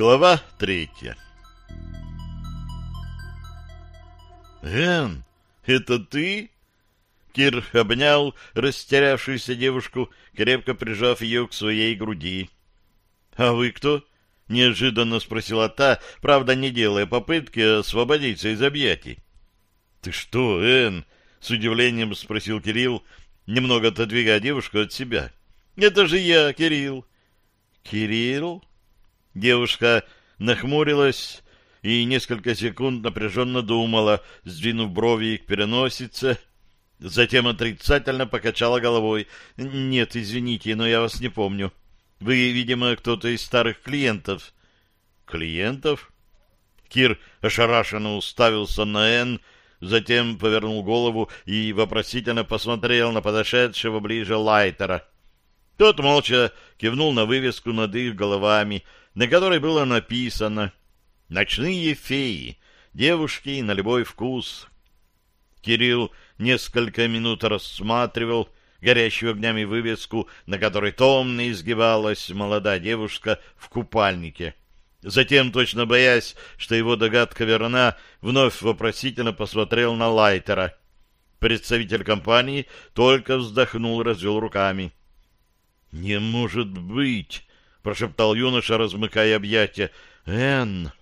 Глава третья «Эн, это ты?» Кир обнял растерявшуюся девушку, крепко прижав ее к своей груди. «А вы кто?» — неожиданно спросила та, правда, не делая попытки освободиться из объятий. «Ты что, Эн?» — с удивлением спросил Кирилл, немного отодвигая девушку от себя. «Это же я, Кирилл». «Кирилл?» Девушка нахмурилась и несколько секунд напряженно думала, сдвинув брови к переносице, затем отрицательно покачала головой. «Нет, извините, но я вас не помню. Вы, видимо, кто-то из старых клиентов». «Клиентов?» Кир ошарашенно уставился на Энн, затем повернул голову и вопросительно посмотрел на подошедшего ближе Лайтера. Тот молча кивнул на вывеску над их головами, на которой было написано «Ночные феи. Девушки на любой вкус». Кирилл несколько минут рассматривал горящую огнями вывеску, на которой томно изгибалась молодая девушка в купальнике. Затем, точно боясь, что его догадка верна, вновь вопросительно посмотрел на Лайтера. Представитель компании только вздохнул и развел руками. — Не может быть! — прошептал юноша, размыкая объятия. — Энн!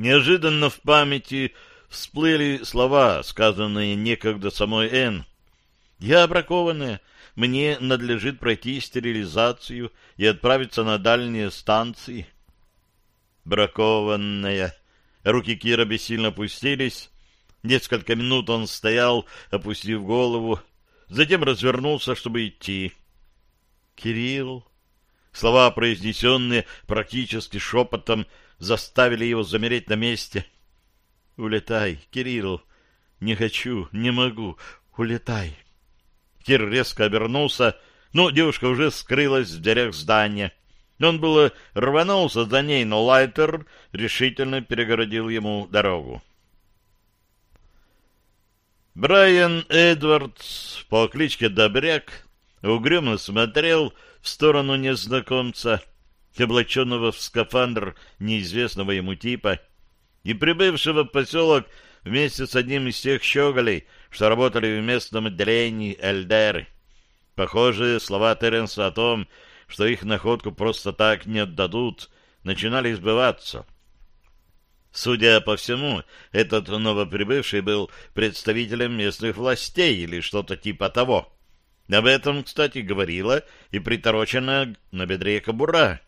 Неожиданно в памяти всплыли слова, сказанные некогда самой Энн. «Я бракованная, мне надлежит пройти стерилизацию и отправиться на дальние станции». Бракованная. Руки Кира бессильно опустились. Несколько минут он стоял, опустив голову, затем развернулся, чтобы идти. «Кирилл!» Слова, произнесенные практически шепотом, заставили его замереть на месте. «Улетай, Кирилл! Не хочу, не могу! Улетай!» Кир резко обернулся, но девушка уже скрылась в дверях здания. Он было рванулся за ней, но Лайтер решительно перегородил ему дорогу. Брайан Эдвардс по кличке Добряк угрюмо смотрел в сторону незнакомца, облаченного в скафандр неизвестного ему типа, и прибывшего в поселок вместе с одним из тех щеголей, что работали в местном отделении Эльдеры. Похожие слова Теренса о том, что их находку просто так не отдадут, начинали сбываться. Судя по всему, этот новоприбывший был представителем местных властей или что-то типа того. Об этом, кстати, говорила и приторочена на бедре кобура.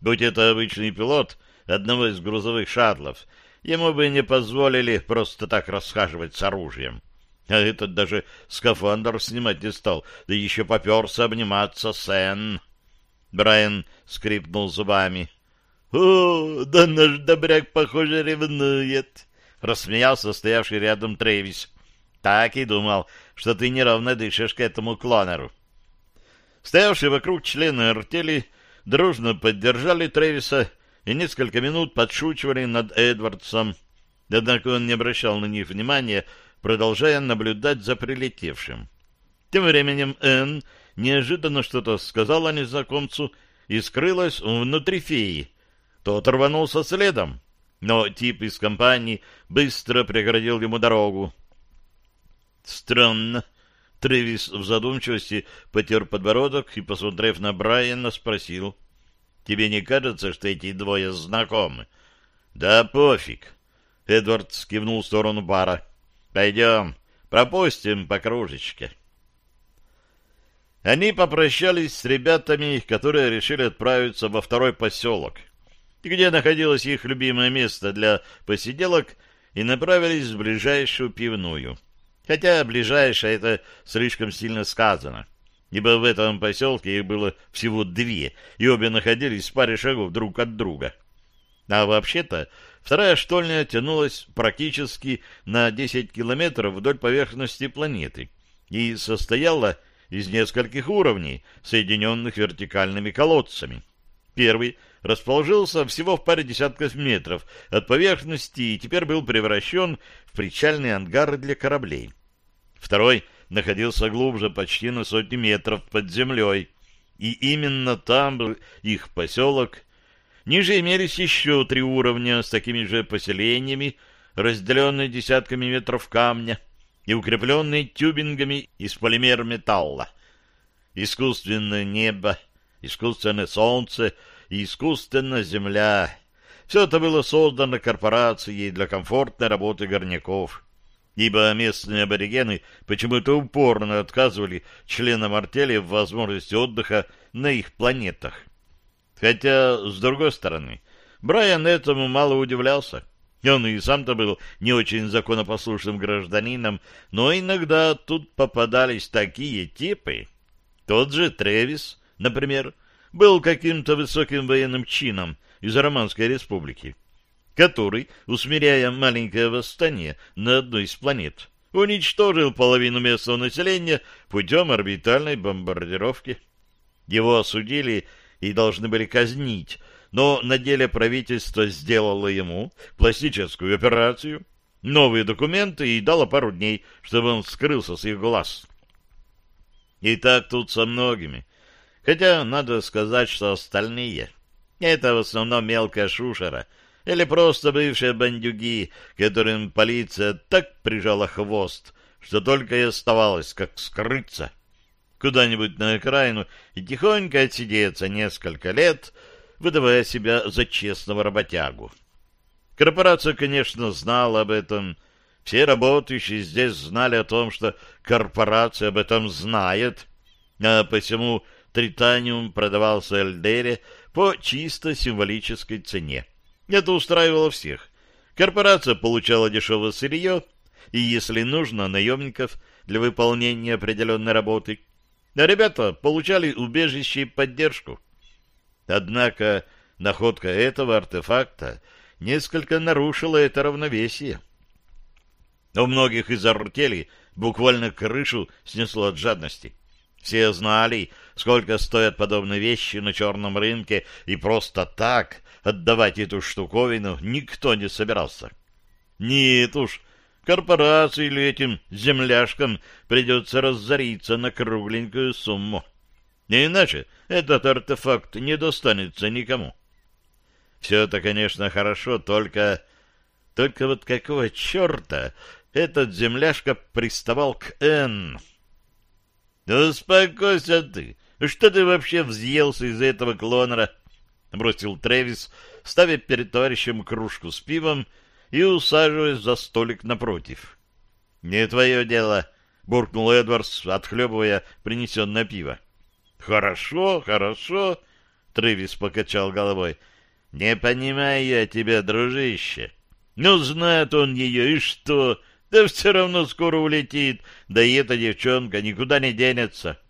Будь это обычный пилот одного из грузовых шаттлов, ему бы не позволили просто так расхаживать с оружием. А этот даже скафандр снимать не стал, да еще поперся обниматься с Энн. Брайан скрипнул зубами. — О, да наш добряк, похоже, ревнует! — рассмеялся стоявший рядом Трейвис. — Так и думал, что ты неровно дышишь к этому клонеру. Стоявшие вокруг члены артели дружно поддержали Трейвиса и несколько минут подшучивали над Эдвардсом. Однако он не обращал на них внимания, продолжая наблюдать за прилетевшим. Тем временем Энн неожиданно что-то сказала незнакомцу и скрылась внутри феи. Тот рванулся следом, но тип из компании быстро преградил ему дорогу. Странно. Тревис в задумчивости потер подбородок и, посмотрев на Брайана, спросил. «Тебе не кажется, что эти двое знакомы?» «Да пофиг». Эдвард скивнул в сторону бара. «Пойдем, пропустим по кружечке». Они попрощались с ребятами, которые решили отправиться во второй поселок, где находилось их любимое место для посиделок, и направились в ближайшую пивную. Хотя ближайшая это слишком сильно сказано, ибо в этом поселке их было всего две, и обе находились в паре шагов друг от друга. А вообще-то вторая штольня тянулась практически на 10 километров вдоль поверхности планеты и состояла из нескольких уровней, соединенных вертикальными колодцами. Первый расположился всего в паре десятков метров от поверхности и теперь был превращен в причальный ангар для кораблей. Второй находился глубже почти на сотни метров под землей, и именно там был их поселок, Ниже имелись еще три уровня с такими же поселениями, разделенные десятками метров камня и укрепленные тюбингами из полимер-металла. Искусственное небо, искусственное солнце и искусственная земля — все это было создано корпорацией для комфортной работы горняков, ибо местные аборигены почему-то упорно отказывали членам артели в возможности отдыха на их планетах. Хотя, с другой стороны, Брайан этому мало удивлялся. Он и сам-то был не очень законопослушным гражданином, но иногда тут попадались такие типы. Тот же Тревис, например, был каким-то высоким военным чином, из Романской республики, который, усмиряя маленькое восстание на одной из планет, уничтожил половину местного населения путем орбитальной бомбардировки. Его осудили и должны были казнить, но на деле правительство сделало ему пластическую операцию, новые документы и дало пару дней, чтобы он скрылся с их глаз. И так тут со многими. Хотя надо сказать, что остальные это в основном мелкая шушера или просто бывшие бандюги, которым полиция так прижала хвост, что только и оставалось, как скрыться куда-нибудь на окраину и тихонько отсидеться несколько лет, выдавая себя за честного работягу. Корпорация, конечно, знала об этом. Все работающие здесь знали о том, что корпорация об этом знает, а посему тританиум продавался Эльдере по чисто символической цене. Это устраивало всех. Корпорация получала дешевое сырье и, если нужно, наемников для выполнения определенной работы. А ребята получали убежище и поддержку. Однако находка этого артефакта несколько нарушила это равновесие. У многих из артелей буквально крышу снесло от жадности. Все знали, сколько стоят подобные вещи на черном рынке, и просто так отдавать эту штуковину никто не собирался. Нет уж, корпорации или этим земляшкам придется разориться на кругленькую сумму. иначе этот артефакт не достанется никому. Все это, конечно, хорошо, только... Только вот какого черта этот земляшка приставал к Энн? «Да успокойся ты! Что ты вообще взъелся из-за этого клонера?» — бросил Трэвис, ставя перед товарищем кружку с пивом и усаживаясь за столик напротив. «Не твое дело!» — буркнул Эдвардс, отхлебывая принесенное пиво. «Хорошо, хорошо!» — Трэвис покачал головой. «Не понимаю я тебя, дружище. Ну, знает он ее, и что? Да все равно скоро улетит, да и эта девчонка никуда не денется.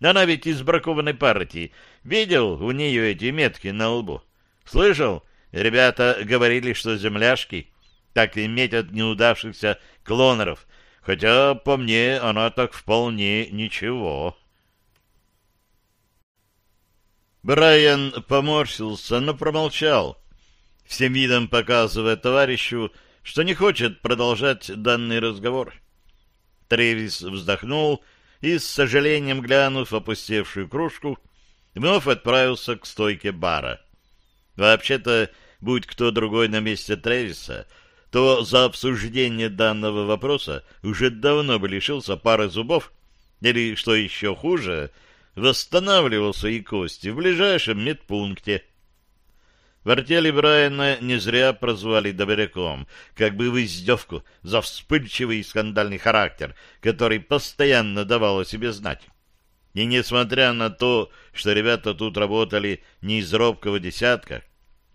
Она ведь из бракованной партии. Видел у нее эти метки на лбу? Слышал? Ребята говорили, что земляшки так и метят неудавшихся клонеров, хотя, по мне, она так вполне ничего. Брайан поморщился, но промолчал, всем видом показывая товарищу, что не хочет продолжать данный разговор. Тревис вздохнул и, с сожалением глянув опустевшую кружку, вновь отправился к стойке бара. Вообще-то, будь кто другой на месте Тревиса, то за обсуждение данного вопроса уже давно бы лишился пары зубов, или, что еще хуже, восстанавливал свои кости в ближайшем медпункте — в артели Брайана не зря прозвали добряком, как бы в издевку за вспыльчивый и скандальный характер, который постоянно давал о себе знать. И несмотря на то, что ребята тут работали не из робкого десятка,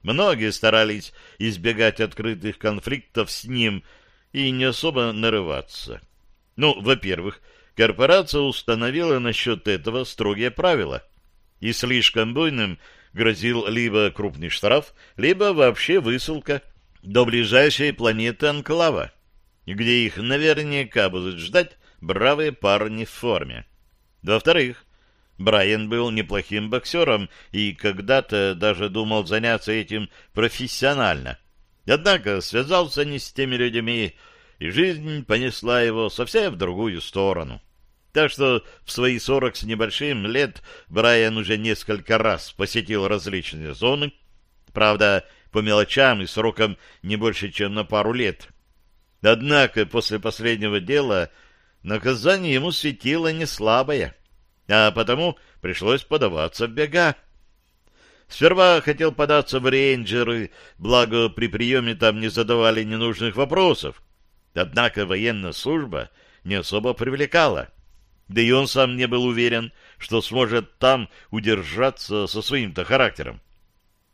многие старались избегать открытых конфликтов с ним и не особо нарываться. Ну, во-первых, корпорация установила насчет этого строгие правила, и слишком буйным – грозил либо крупный штраф, либо вообще высылка до ближайшей планеты Анклава, где их наверняка будут ждать бравые парни в форме. Во-вторых, Брайан был неплохим боксером и когда-то даже думал заняться этим профессионально. Однако связался не с теми людьми, и жизнь понесла его совсем в другую сторону. Так что в свои сорок с небольшим лет Брайан уже несколько раз посетил различные зоны, Правда, по мелочам и срокам не больше, чем на пару лет. Однако после последнего дела наказание ему светило не слабое, а потому пришлось подаваться в бега. Сперва хотел податься в рейнджеры, благо при приеме там не задавали ненужных вопросов. Однако военная служба не особо привлекала. Да и он сам не был уверен, что сможет там удержаться со своим-то характером.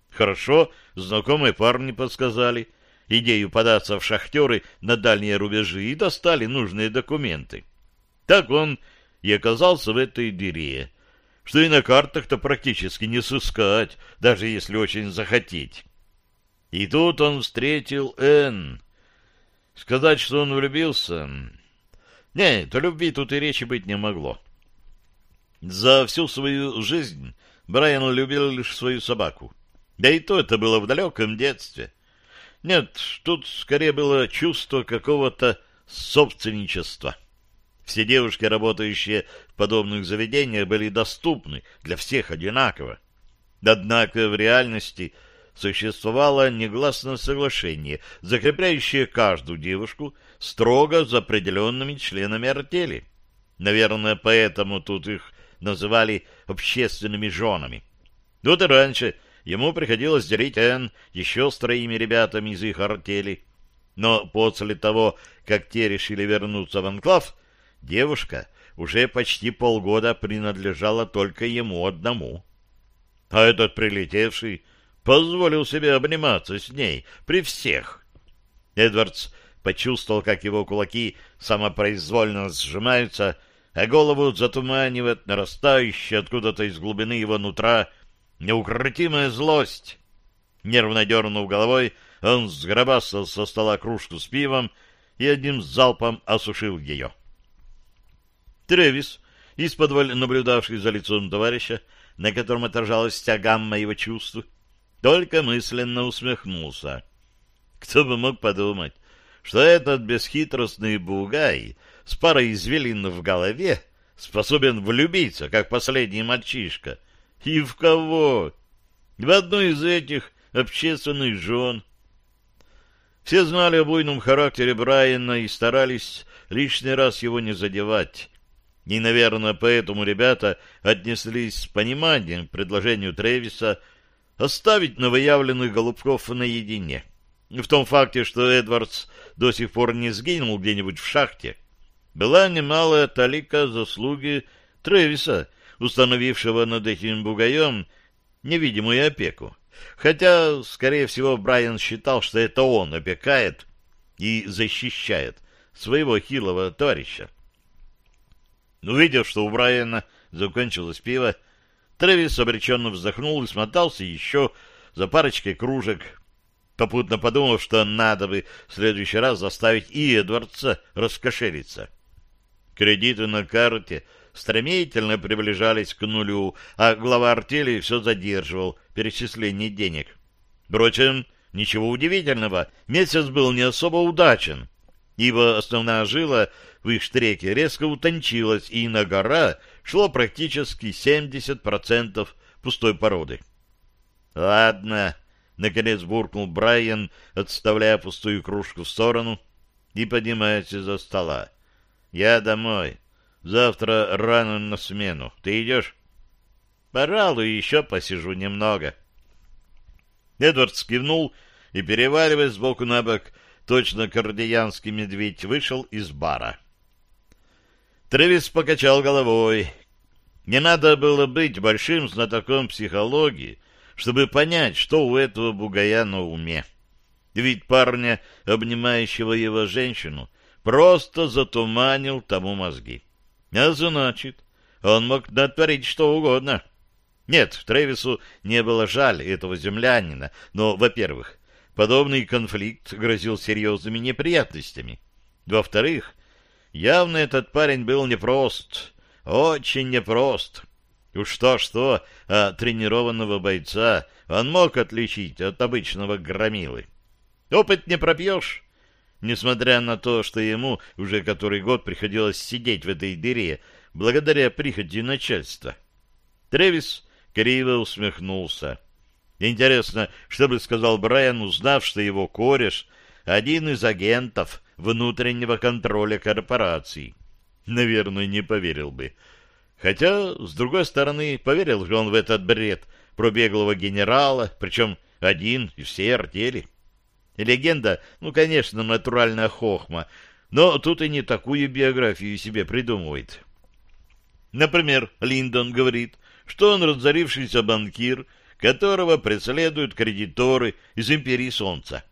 Хорошо, знакомые парни подсказали идею податься в шахтеры на дальние рубежи и достали нужные документы. Так он и оказался в этой дыре, что и на картах-то практически не сыскать, даже если очень захотеть. И тут он встретил Энн. Сказать, что он влюбился... Нет, о любви тут и речи быть не могло. За всю свою жизнь Брайан любил лишь свою собаку. Да и то это было в далеком детстве. Нет, тут скорее было чувство какого-то собственничества. Все девушки, работающие в подобных заведениях, были доступны для всех одинаково. Однако в реальности существовало негласное соглашение, закрепляющее каждую девушку строго за определенными членами артели. Наверное, поэтому тут их называли общественными женами. Вот и раньше ему приходилось делить Энн еще с троими ребятами из их артели. Но после того, как те решили вернуться в анклав, девушка уже почти полгода принадлежала только ему одному. А этот прилетевший позволил себе обниматься с ней при всех. Эдвардс почувствовал, как его кулаки самопроизвольно сжимаются, а голову затуманивает нарастающая откуда-то из глубины его нутра неукротимая злость. Нервно дернув головой, он сгробастал со стола кружку с пивом и одним залпом осушил ее. Тревис, из-под наблюдавший за лицом товарища, на котором отражалась вся гамма его чувств, только мысленно усмехнулся. Кто бы мог подумать, что этот бесхитростный бугай с парой извилин в голове способен влюбиться, как последний мальчишка. И в кого? В одну из этих общественных жен. Все знали о буйном характере Брайана и старались лишний раз его не задевать. И, наверное, поэтому ребята отнеслись с пониманием к предложению Тревиса оставить новоявленных голубков наедине. В том факте, что Эдвардс до сих пор не сгинул где-нибудь в шахте, была немалая талика заслуги Тревиса, установившего над этим бугаем невидимую опеку. Хотя, скорее всего, Брайан считал, что это он опекает и защищает своего хилого товарища. Увидев, что у Брайана закончилось пиво, Трэвис обреченно вздохнул и смотался еще за парочкой кружек, попутно подумав, что надо бы в следующий раз заставить и Эдвардса раскошелиться. Кредиты на карте стремительно приближались к нулю, а глава артели все задерживал перечисление денег. Впрочем, ничего удивительного, месяц был не особо удачен, ибо основная жила в их штреке резко утончилась, и на гора шло практически 70% пустой породы. «Ладно», — наконец буркнул Брайан, отставляя пустую кружку в сторону и поднимаясь из-за стола. «Я домой. Завтра рано на смену. Ты идешь?» «Пожалуй, еще посижу немного». Эдвард скивнул и, переваливаясь сбоку на бок, точно кардиянский медведь вышел из бара. Тревис покачал головой. Не надо было быть большим знатоком психологии, чтобы понять, что у этого бугая на уме. Ведь парня, обнимающего его женщину, просто затуманил тому мозги. А значит, он мог натворить что угодно. Нет, Тревису не было жаль этого землянина, но, во-первых, подобный конфликт грозил серьезными неприятностями. Во-вторых, Явно этот парень был непрост, очень непрост. Уж что-что, а тренированного бойца он мог отличить от обычного громилы. Опыт не пропьешь. Несмотря на то, что ему уже который год приходилось сидеть в этой дыре, благодаря прихоти начальства. Тревис криво усмехнулся. Интересно, что бы сказал Брайан, узнав, что его кореш — один из агентов внутреннего контроля корпорации. Наверное, не поверил бы. Хотя, с другой стороны, поверил же он в этот бред про беглого генерала, причем один из всей артели. Легенда, ну, конечно, натуральная хохма, но тут и не такую биографию себе придумывает. Например, Линдон говорит, что он разорившийся банкир, которого преследуют кредиторы из империи Солнца,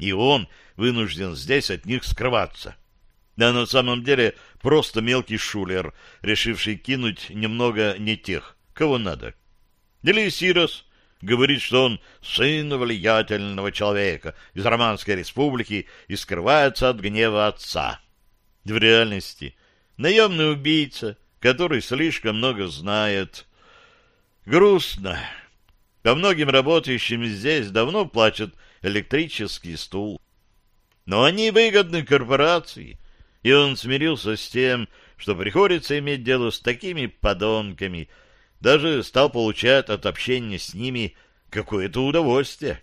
и он вынужден здесь от них скрываться. Да на самом деле просто мелкий шулер, решивший кинуть немного не тех, кого надо. Или говорит, что он сын влиятельного человека из Романской республики и скрывается от гнева отца. В реальности наемный убийца, который слишком много знает. Грустно. По многим работающим здесь давно плачет электрический стул. Но они выгодны корпорации, и он смирился с тем, что приходится иметь дело с такими подонками, даже стал получать от общения с ними какое-то удовольствие.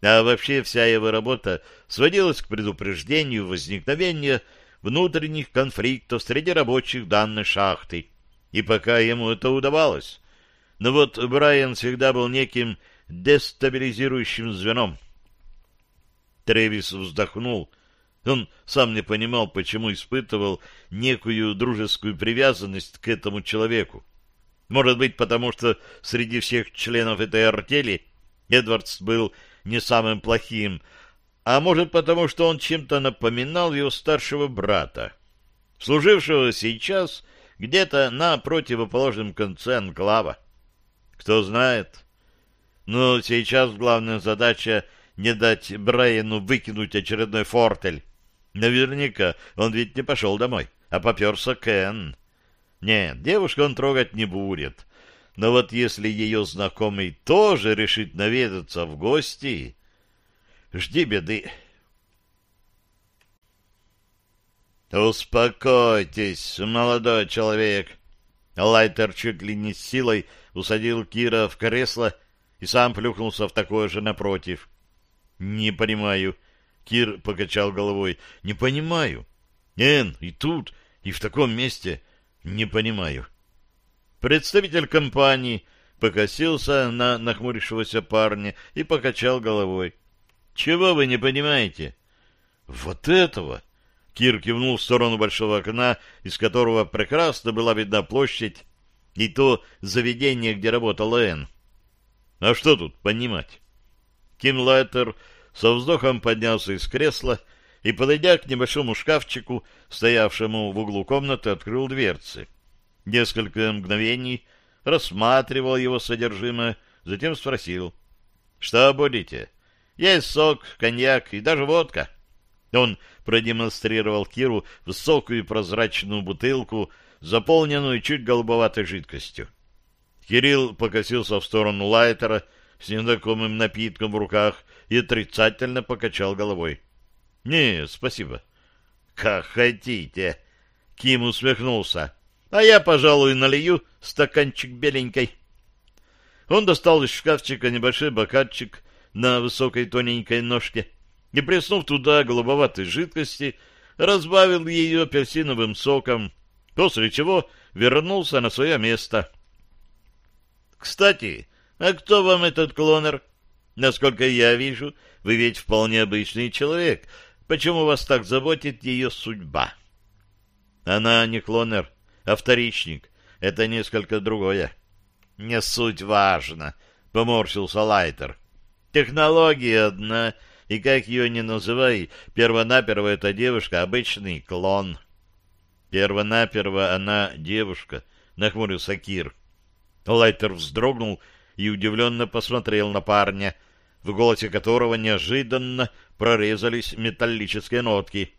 А вообще вся его работа сводилась к предупреждению возникновения внутренних конфликтов среди рабочих данной шахты. И пока ему это удавалось. Но вот Брайан всегда был неким дестабилизирующим звеном. Тревис вздохнул. Он сам не понимал, почему испытывал некую дружескую привязанность к этому человеку. Может быть, потому что среди всех членов этой артели Эдвардс был не самым плохим, а может потому, что он чем-то напоминал его старшего брата, служившего сейчас где-то на противоположном конце анклава. Кто знает. Но сейчас главная задача не дать Брайану выкинуть очередной фортель. Наверняка он ведь не пошел домой, а поперся к Энн. Нет, девушку он трогать не будет. Но вот если ее знакомый тоже решит наведаться в гости, жди беды. «Успокойтесь, молодой человек!» Лайтер чуть ли не силой усадил Кира в кресло и сам плюхнулся в такое же напротив. «Не понимаю». Кир покачал головой. «Не понимаю. Эн, и тут, и в таком месте. Не понимаю». Представитель компании покосился на нахмурившегося парня и покачал головой. «Чего вы не понимаете?» «Вот этого!» Кир кивнул в сторону большого окна, из которого прекрасно была видна площадь и то заведение, где работал Энн. А что тут понимать? Ким Лайтер со вздохом поднялся из кресла и, подойдя к небольшому шкафчику, стоявшему в углу комнаты, открыл дверцы. Несколько мгновений рассматривал его содержимое, затем спросил. — Что будете? Есть сок, коньяк и даже водка. Он продемонстрировал Киру высокую прозрачную бутылку, заполненную чуть голубоватой жидкостью. Кирилл покосился в сторону Лайтера с незнакомым напитком в руках и отрицательно покачал головой. — Не, спасибо. — Как хотите. Ким усмехнулся. — А я, пожалуй, налью стаканчик беленькой. Он достал из шкафчика небольшой бокальчик на высокой тоненькой ножке и, плеснув туда голубоватой жидкости, разбавил ее апельсиновым соком, после чего вернулся на свое место. «Кстати, а кто вам этот клонер? Насколько я вижу, вы ведь вполне обычный человек. Почему вас так заботит ее судьба?» «Она не клонер, а вторичник. Это несколько другое». «Не суть важно», — поморщился Лайтер. «Технология одна — и как ее ни называй, первонаперво эта девушка — обычный клон. Первонаперво она девушка, — нахмурился Кир. Лайтер вздрогнул и удивленно посмотрел на парня, в голосе которого неожиданно прорезались металлические нотки.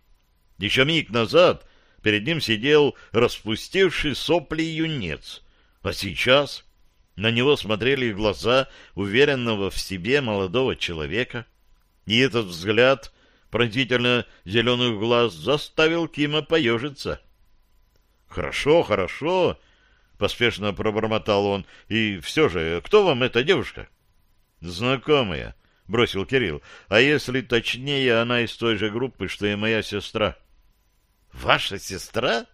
Еще миг назад перед ним сидел распустивший сопли юнец, а сейчас на него смотрели глаза уверенного в себе молодого человека — и этот взгляд пронзительно зеленых глаз заставил Кима поежиться. «Хорошо, хорошо», — поспешно пробормотал он. «И все же, кто вам эта девушка?» Знакомая, — бросил Кирилл. А если точнее, она из той же группы, что и моя сестра. Ваша сестра?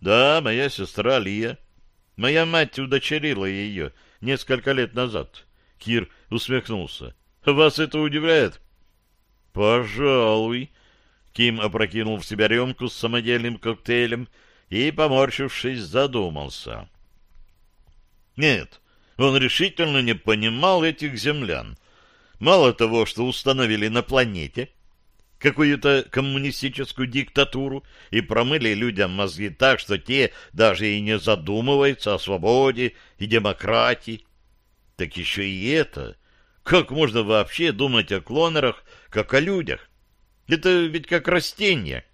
Да, моя сестра Лия. Моя мать удочерила ее несколько лет назад. Кир усмехнулся. Вас это удивляет? Пожалуй. Ким опрокинул в себя рюмку с самодельным коктейлем и, поморщившись, задумался. Нет, он решительно не понимал этих землян. Мало того, что установили на планете какую-то коммунистическую диктатуру и промыли людям мозги так, что те даже и не задумываются о свободе и демократии, так еще и это. Как можно вообще думать о клонерах, как о людях? Это ведь как растения.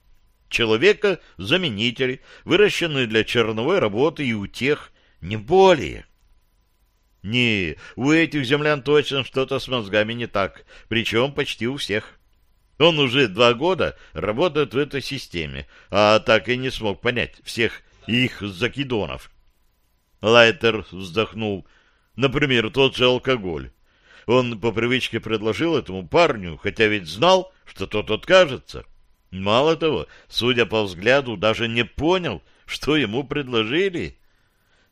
Человека-заменители, выращенные для черновой работы и у тех не более. Не, у этих землян точно что-то с мозгами не так, причем почти у всех. Он уже два года работает в этой системе, а так и не смог понять всех их закидонов. Лайтер вздохнул. Например, тот же алкоголь. Он по привычке предложил этому парню, хотя ведь знал, что тот откажется. Мало того, судя по взгляду, даже не понял, что ему предложили.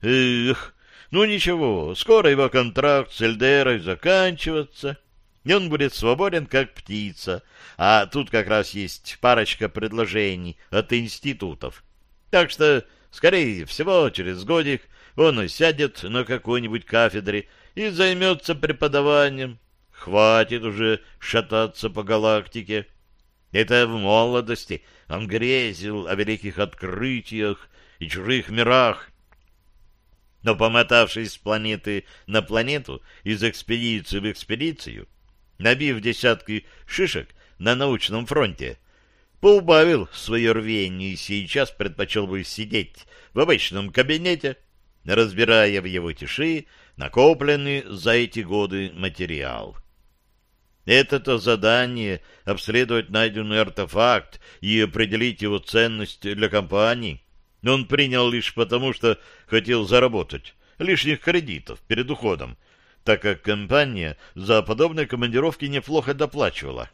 Эх, ну ничего, скоро его контракт с Эльдерой заканчивается, и он будет свободен, как птица. А тут как раз есть парочка предложений от институтов. Так что, скорее всего, через годик он сядет на какой-нибудь кафедре и займется преподаванием. Хватит уже шататься по галактике. Это в молодости он грезил о великих открытиях и чужих мирах, но помотавшись с планеты на планету, из экспедиции в экспедицию, набив десятки шишек на научном фронте, поубавил свое рвение и сейчас предпочел бы сидеть в обычном кабинете, разбирая в его тиши накопленный за эти годы материал. Это-то задание — обследовать найденный артефакт и определить его ценность для компании — он принял лишь потому, что хотел заработать лишних кредитов перед уходом, так как компания за подобные командировки неплохо доплачивала.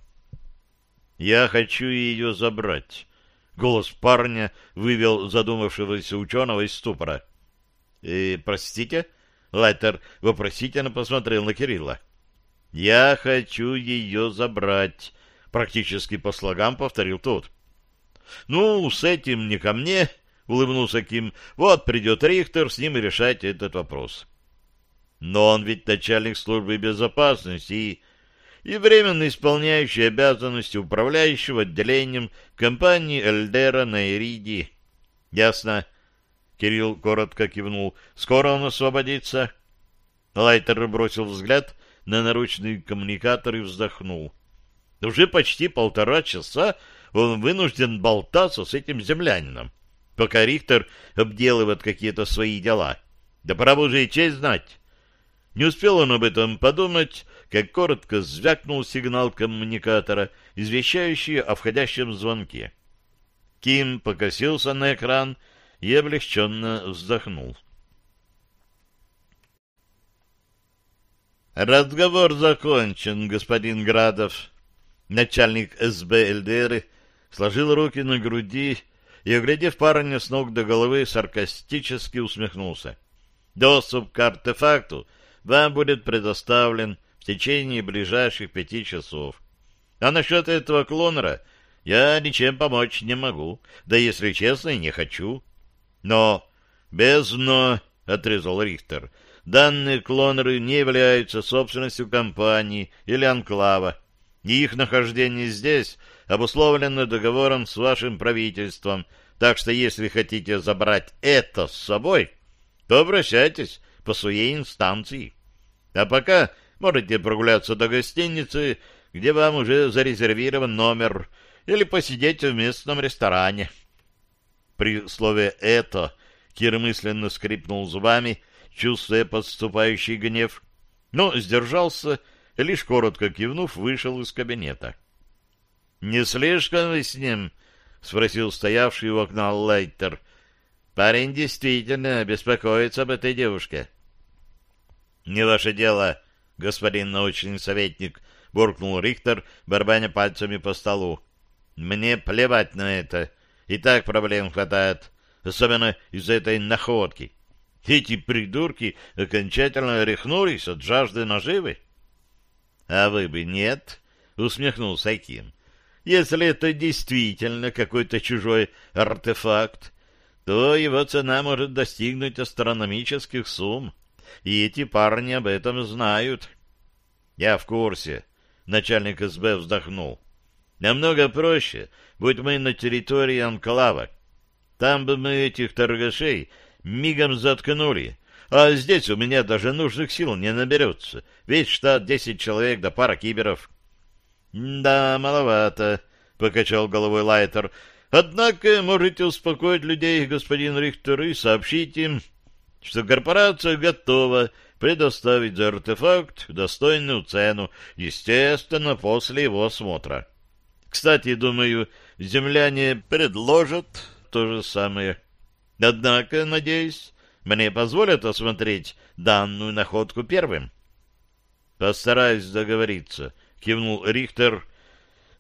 «Я хочу ее забрать», — голос парня вывел задумавшегося ученого из ступора. «Э, «Простите?» — Лайтер вопросительно посмотрел на Кирилла. «Я хочу ее забрать», — практически по слогам повторил тот. «Ну, с этим не ко мне», — улыбнулся Ким. — Вот придет Рихтер, с ним и решать этот вопрос. Но он ведь начальник службы безопасности и, и временно исполняющий обязанности управляющего отделением компании Эльдера на Ириди. — Ясно. Кирилл коротко кивнул. — Скоро он освободится? Лайтер бросил взгляд на наручный коммуникатор и вздохнул. Уже почти полтора часа он вынужден болтаться с этим землянином пока Рихтер обделывает какие-то свои дела. Да пора бы уже и честь знать. Не успел он об этом подумать, как коротко звякнул сигнал коммуникатора, извещающий о входящем звонке. Ким покосился на экран и облегченно вздохнул. «Разговор закончен, господин Градов». Начальник СБ ЛДР сложил руки на груди и, оглядев парня с ног до головы, саркастически усмехнулся. «Доступ к артефакту вам будет предоставлен в течение ближайших пяти часов. А насчет этого клонера я ничем помочь не могу, да, если честно, и не хочу. Но без «но», — отрезал Рихтер, — данные клонеры не являются собственностью компании или анклава, и их нахождение здесь обусловлено договором с вашим правительством, так что если хотите забрать это с собой, то обращайтесь по своей инстанции. А пока можете прогуляться до гостиницы, где вам уже зарезервирован номер, или посидеть в местном ресторане. При слове «это» Кир мысленно скрипнул зубами, чувствуя подступающий гнев, но сдержался лишь коротко кивнув, вышел из кабинета. — Не слишком вы с ним? — спросил стоявший у окна Лайтер. — Парень действительно беспокоится об этой девушке. — Не ваше дело, — господин научный советник, — буркнул Рихтер, барбаня пальцами по столу. — Мне плевать на это. И так проблем хватает, особенно из-за этой находки. Эти придурки окончательно рехнулись от жажды наживы. — А вы бы нет, — усмехнулся Аким. — Если это действительно какой-то чужой артефакт, то его цена может достигнуть астрономических сумм, и эти парни об этом знают. — Я в курсе, — начальник СБ вздохнул. — Намного проще, будь мы на территории анклава. Там бы мы этих торгашей мигом заткнули, а здесь у меня даже нужных сил не наберется. Весь штат десять человек да пара киберов. — Да, маловато, — покачал головой Лайтер. — Однако можете успокоить людей, господин Рихтер, и сообщить им, что корпорация готова предоставить за артефакт достойную цену, естественно, после его осмотра. Кстати, думаю, земляне предложат то же самое. Однако, надеюсь, мне позволят осмотреть данную находку первым. Постараюсь договориться, кивнул Рихтер.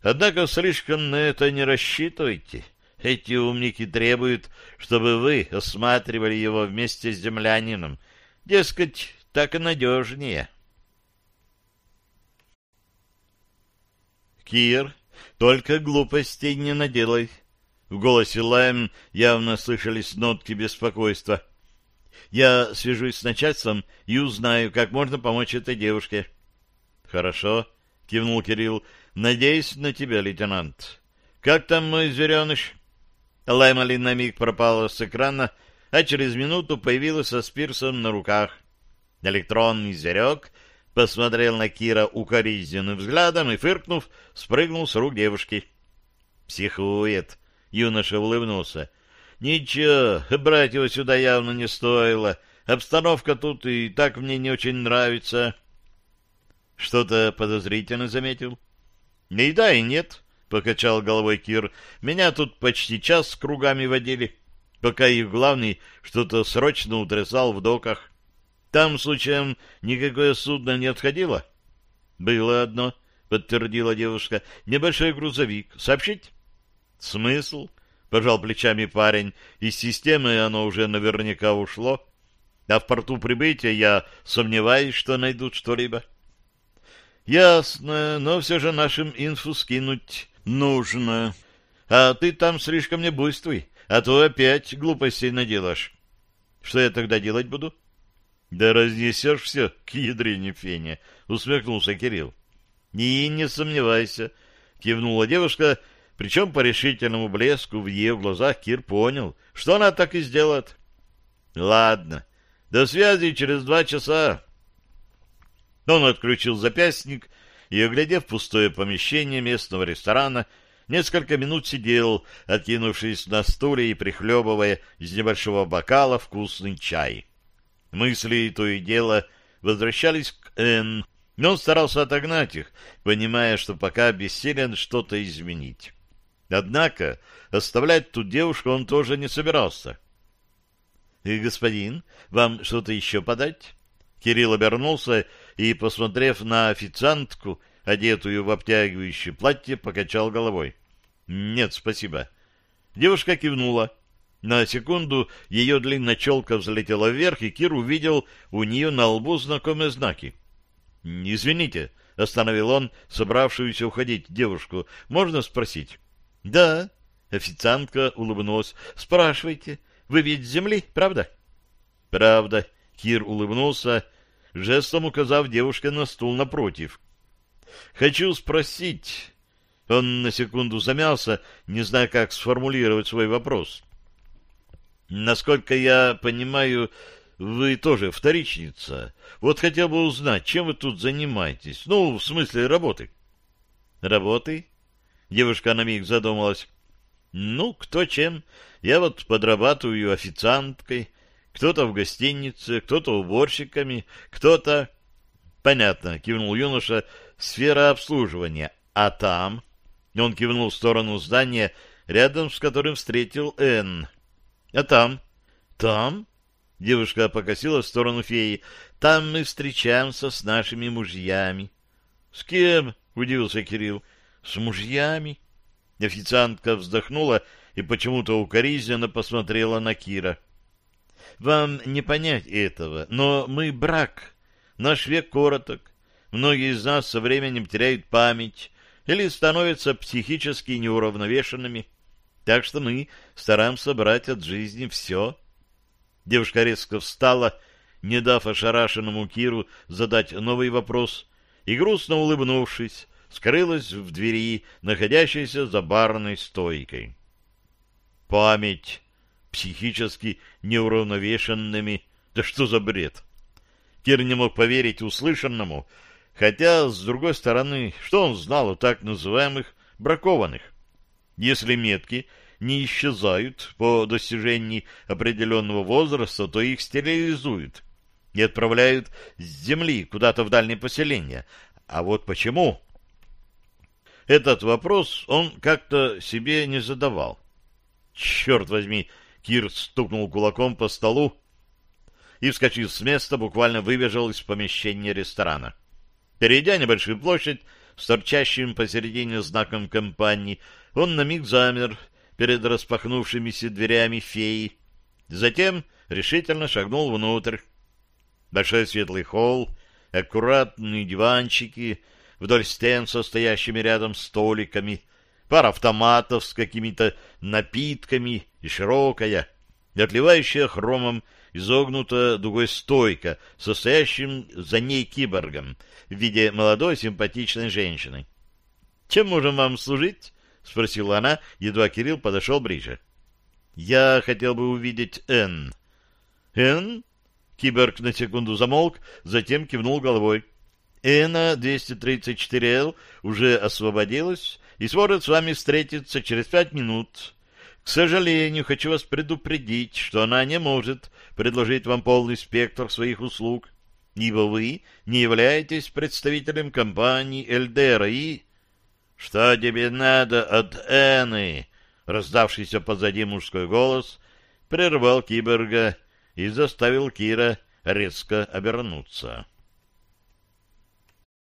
Однако слишком на это не рассчитывайте. Эти умники требуют, чтобы вы осматривали его вместе с землянином. Дескать, так и надежнее. Кир, только глупостей не наделай. В голосе Лайм явно слышались нотки беспокойства. Я свяжусь с начальством и узнаю, как можно помочь этой девушке. — Хорошо, — кивнул Кирилл. — Надеюсь на тебя, лейтенант. Как там мой звереныш? Лаймали на миг пропала с экрана, а через минуту появилась со Спирсом на руках. Электронный зверек посмотрел на Кира укоризненным взглядом и, фыркнув, спрыгнул с рук девушки. «Психует!» — юноша улыбнулся. «Ничего, брать его сюда явно не стоило. Обстановка тут и так мне не очень нравится». «Что-то подозрительно заметил?» «И да, и нет», — покачал головой Кир. «Меня тут почти час кругами водили, пока их главный что-то срочно утрясал в доках. Там, случаем, никакое судно не отходило?» «Было одно», — подтвердила девушка. «Небольшой грузовик. Сообщить?» «Смысл?» — пожал плечами парень. «Из системы оно уже наверняка ушло. А в порту прибытия я сомневаюсь, что найдут что-либо». «Ясно, но все же нашим инфу скинуть нужно. А ты там слишком не буйствуй, а то опять глупостей наделаешь. Что я тогда делать буду?» «Да разнесешь все к ядрине фене», — усмехнулся Кирилл. «И не сомневайся», — кивнула девушка, — причем по решительному блеску в ее глазах Кир понял, что она так и сделает. «Ладно, до связи через два часа». Он отключил запястник и, оглядев пустое помещение местного ресторана, несколько минут сидел, откинувшись на стуле и прихлебывая из небольшого бокала вкусный чай. Мысли то и дело возвращались к Н, но он старался отогнать их, понимая, что пока бессилен что-то изменить. Однако оставлять тут девушку он тоже не собирался. «И, господин, вам что-то еще подать?» Кирилл обернулся и, посмотрев на официантку, одетую в обтягивающее платье, покачал головой. «Нет, спасибо». Девушка кивнула. На секунду ее длинная челка взлетела вверх, и Кир увидел у нее на лбу знакомые знаки. «Извините», — остановил он собравшуюся уходить девушку, — «можно спросить?» Да, официантка улыбнулась. Спрашивайте, вы ведь с земли, правда? Правда. Кир улыбнулся, жестом указав девушке на стул напротив. Хочу спросить. Он на секунду замялся, не зная, как сформулировать свой вопрос. Насколько я понимаю, вы тоже вторичница. Вот хотел бы узнать, чем вы тут занимаетесь? Ну, в смысле работы. Работы? Девушка на миг задумалась. «Ну, кто чем. Я вот подрабатываю официанткой, кто-то в гостинице, кто-то уборщиками, кто-то...» «Понятно», — кивнул юноша, — «сфера обслуживания. А там...» Он кивнул в сторону здания, рядом с которым встретил Н. «А там?» «Там?» Девушка покосила в сторону феи. Там мы встречаемся с нашими мужьями. — С кем? — удивился Кирилл. — С мужьями. Официантка вздохнула и почему-то укоризненно посмотрела на Кира. — Вам не понять этого, но мы брак. Наш век короток. Многие из нас со временем теряют память или становятся психически неуравновешенными. Так что мы стараемся брать от жизни все. Девушка резко встала, не дав ошарашенному Киру задать новый вопрос, и, грустно улыбнувшись, скрылась в двери, находящейся за барной стойкой. Память психически неуравновешенными. Да что за бред? Кир не мог поверить услышанному, хотя, с другой стороны, что он знал о так называемых бракованных? Если метки не исчезают по достижении определенного возраста, то их стерилизуют и отправляют с земли куда-то в дальние поселения. А вот почему? Этот вопрос он как-то себе не задавал. Черт возьми, Кир стукнул кулаком по столу и, вскочив с места, буквально выбежал из помещения ресторана. Перейдя небольшую площадь с торчащим посередине знаком компании, он на миг замер перед распахнувшимися дверями феи. Затем решительно шагнул внутрь. Большой светлый холл, аккуратные диванчики, вдоль стен со стоящими рядом столиками, пара автоматов с какими-то напитками и широкая, отливающая хромом изогнута дугой стойка, состоящим за ней киборгом в виде молодой симпатичной женщины. «Чем можем вам служить?» — спросила она, едва Кирилл подошел ближе. «Я хотел бы увидеть Н». «Н?» Киборг на секунду замолк, затем кивнул головой. Эна 234Л уже освободилась и сможет с вами встретиться через пять минут. К сожалению, хочу вас предупредить, что она не может предложить вам полный спектр своих услуг, ибо вы не являетесь представителем компании Эльдера и... — Что тебе надо от Эны? — раздавшийся позади мужской голос прервал киборга и заставил Кира резко обернуться.